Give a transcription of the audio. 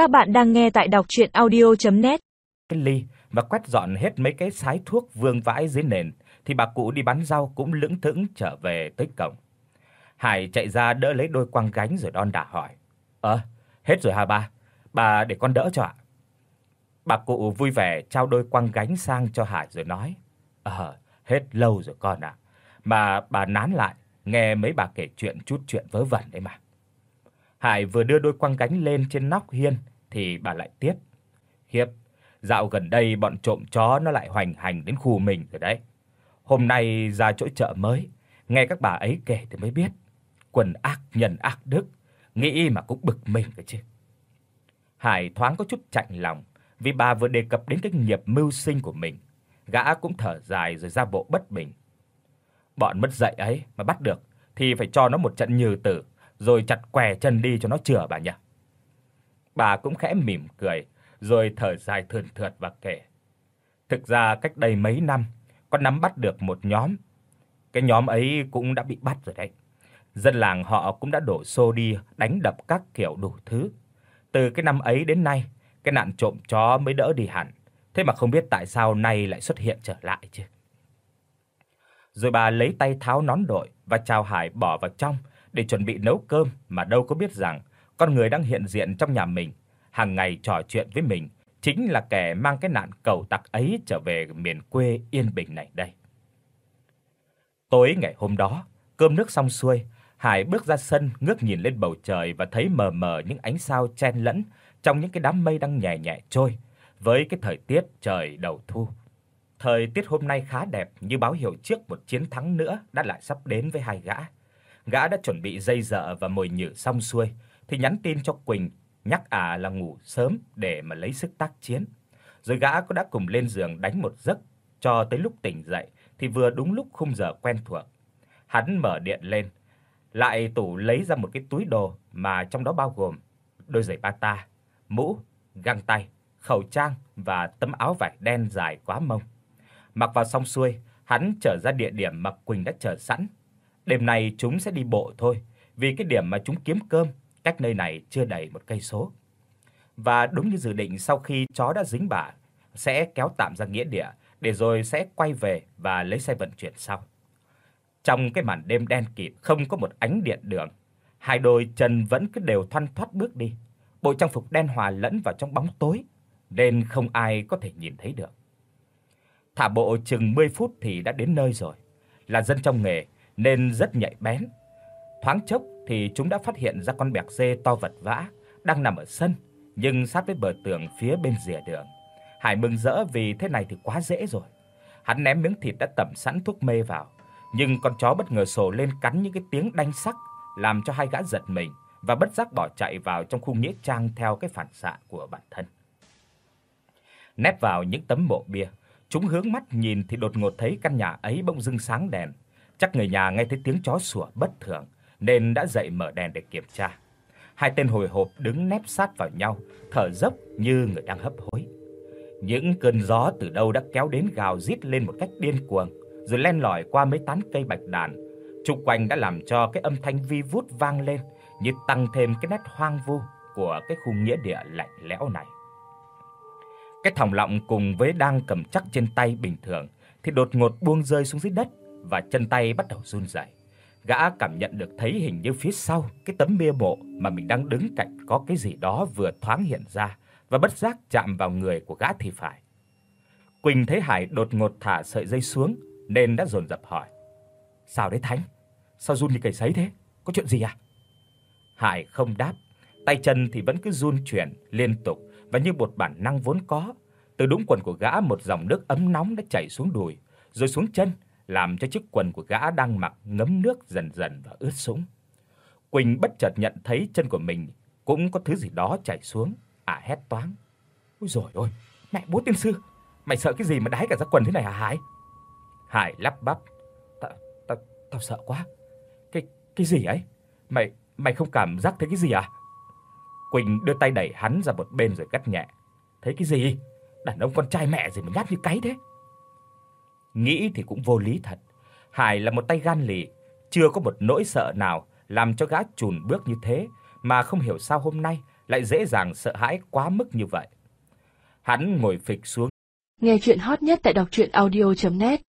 Các bạn đang nghe tại đọc audio net Cái ly và quét dọn hết mấy cái sái thuốc vương vãi dưới nền thì bà cụ đi bán rau cũng lững thững trở về tới cổng. Hải chạy ra đỡ lấy đôi quăng gánh rồi đon đả hỏi: ơ hết rồi hả bà? Bà để con đỡ cho ạ." Bà cụ vui vẻ trao đôi quăng gánh sang cho Hải rồi nói: "Ờ, hết lâu rồi con ạ. Mà bà nán lại, nghe mấy bà kể chuyện chút chuyện vớ vẩn đấy mà." Hải vừa đưa đôi quăng gánh lên trên nóc hiên thì bà lại tiếp: hiệp dạo gần đây bọn trộm chó nó lại hoành hành đến khu mình rồi đấy. Hôm nay ra chỗ chợ mới, nghe các bà ấy kể thì mới biết, quần ác nhân ác đức, nghĩ mà cũng bực mình cơ chứ." Hải thoáng có chút chạnh lòng, vì bà vừa đề cập đến cái nghiệp mưu sinh của mình. Gã cũng thở dài rồi ra bộ bất bình. Bọn mất dạy ấy mà bắt được thì phải cho nó một trận nhừ tử, rồi chặt què chân đi cho nó chữa bà nhỉ. Bà cũng khẽ mỉm cười, rồi thở dài thườn thượt và kể. Thực ra cách đây mấy năm, con nắm bắt được một nhóm. Cái nhóm ấy cũng đã bị bắt rồi đấy. Dân làng họ cũng đã đổ xô đi đánh đập các kiểu đủ thứ. Từ cái năm ấy đến nay, cái nạn trộm chó mới đỡ đi hẳn. Thế mà không biết tại sao nay lại xuất hiện trở lại chứ. Rồi bà lấy tay tháo nón đội và chào Hải bỏ vào trong để chuẩn bị nấu cơm mà đâu có biết rằng con người đang hiện diện trong nhà mình, hàng ngày trò chuyện với mình chính là kẻ mang cái nạn cầu tặc ấy trở về miền quê yên bình này đây. Tối ngày hôm đó, cơm nước xong xuôi, Hải bước ra sân ngước nhìn lên bầu trời và thấy mờ mờ những ánh sao chen lẫn trong những cái đám mây đang nhẹ nhẹ trôi với cái thời tiết trời đầu thu. Thời tiết hôm nay khá đẹp như báo hiệu trước một chiến thắng nữa đã lại sắp đến với hai gã. Gã đã chuẩn bị dây dợ và mồi nhử xong xuôi thì nhắn tin cho Quỳnh nhắc ả là ngủ sớm để mà lấy sức tác chiến. Rồi gã cũng đã cùng lên giường đánh một giấc cho tới lúc tỉnh dậy thì vừa đúng lúc khung giờ quen thuộc. Hắn mở điện lên, lại tủ lấy ra một cái túi đồ mà trong đó bao gồm đôi giày bata, mũ, găng tay, khẩu trang và tấm áo vải đen dài quá mông. Mặc vào xong xuôi, hắn trở ra địa điểm mà Quỳnh đã chờ sẵn. Đêm nay chúng sẽ đi bộ thôi, vì cái điểm mà chúng kiếm cơm cách nơi này chưa đầy một cây số. Và đúng như dự định sau khi chó đã dính bả, sẽ kéo tạm ra nghĩa địa để rồi sẽ quay về và lấy xe vận chuyển sau. Trong cái màn đêm đen kịt không có một ánh điện đường, hai đôi chân vẫn cứ đều thoăn thoắt bước đi. Bộ trang phục đen hòa lẫn vào trong bóng tối nên không ai có thể nhìn thấy được. Thả bộ chừng 10 phút thì đã đến nơi rồi. Là dân trong nghề nên rất nhạy bén. Thoáng chốc thì chúng đã phát hiện ra con bẹc dê to vật vã đang nằm ở sân, nhưng sát với bờ tường phía bên rìa đường. Hải mừng rỡ vì thế này thì quá dễ rồi. Hắn ném miếng thịt đã tẩm sẵn thuốc mê vào, nhưng con chó bất ngờ sổ lên cắn những cái tiếng đanh sắc, làm cho hai gã giật mình và bất giác bỏ chạy vào trong khu nghĩa trang theo cái phản xạ của bản thân. Nép vào những tấm mộ bia, chúng hướng mắt nhìn thì đột ngột thấy căn nhà ấy bỗng dưng sáng đèn. Chắc người nhà nghe thấy tiếng chó sủa bất thường nên đã dậy mở đèn để kiểm tra. Hai tên hồi hộp đứng nép sát vào nhau, thở dốc như người đang hấp hối. Những cơn gió từ đâu đã kéo đến gào rít lên một cách điên cuồng, rồi len lỏi qua mấy tán cây bạch đàn. Xung quanh đã làm cho cái âm thanh vi vút vang lên, như tăng thêm cái nét hoang vu của cái khu nghĩa địa lạnh lẽo này. Cái thòng lọng cùng với đang cầm chắc trên tay bình thường thì đột ngột buông rơi xuống dưới đất và chân tay bắt đầu run rẩy. Gã cảm nhận được thấy hình như phía sau cái tấm bia mộ mà mình đang đứng cạnh có cái gì đó vừa thoáng hiện ra và bất giác chạm vào người của gã thì phải. Quỳnh thấy Hải đột ngột thả sợi dây xuống nên đã dồn dập hỏi: "Sao đấy Thánh? Sao run như cầy sấy thế? Có chuyện gì à?" Hải không đáp, tay chân thì vẫn cứ run chuyển liên tục và như một bản năng vốn có, từ đũng quần của gã một dòng nước ấm nóng đã chảy xuống đùi, rồi xuống chân, làm cho chiếc quần của gã đang mặc ngấm nước dần dần và ướt sũng. Quỳnh bất chợt nhận thấy chân của mình cũng có thứ gì đó chảy xuống, à hét toáng. Ôi giời ơi, mẹ bố tiên sư, mày sợ cái gì mà đái cả ra quần thế này hả Hải? Hải lắp bắp, "Tao tao tao sợ quá." "Cái cái gì ấy? Mày mày không cảm giác thấy cái gì à?" Quỳnh đưa tay đẩy hắn ra một bên rồi gắt nhẹ. "Thấy cái gì? Đàn ông con trai mẹ gì mà nhát như cái thế?" Nghĩ thì cũng vô lý thật. Hải là một tay gan lì, chưa có một nỗi sợ nào làm cho gã chùn bước như thế, mà không hiểu sao hôm nay lại dễ dàng sợ hãi quá mức như vậy. Hắn ngồi phịch xuống. Nghe truyện hot nhất tại doctruyenaudio.net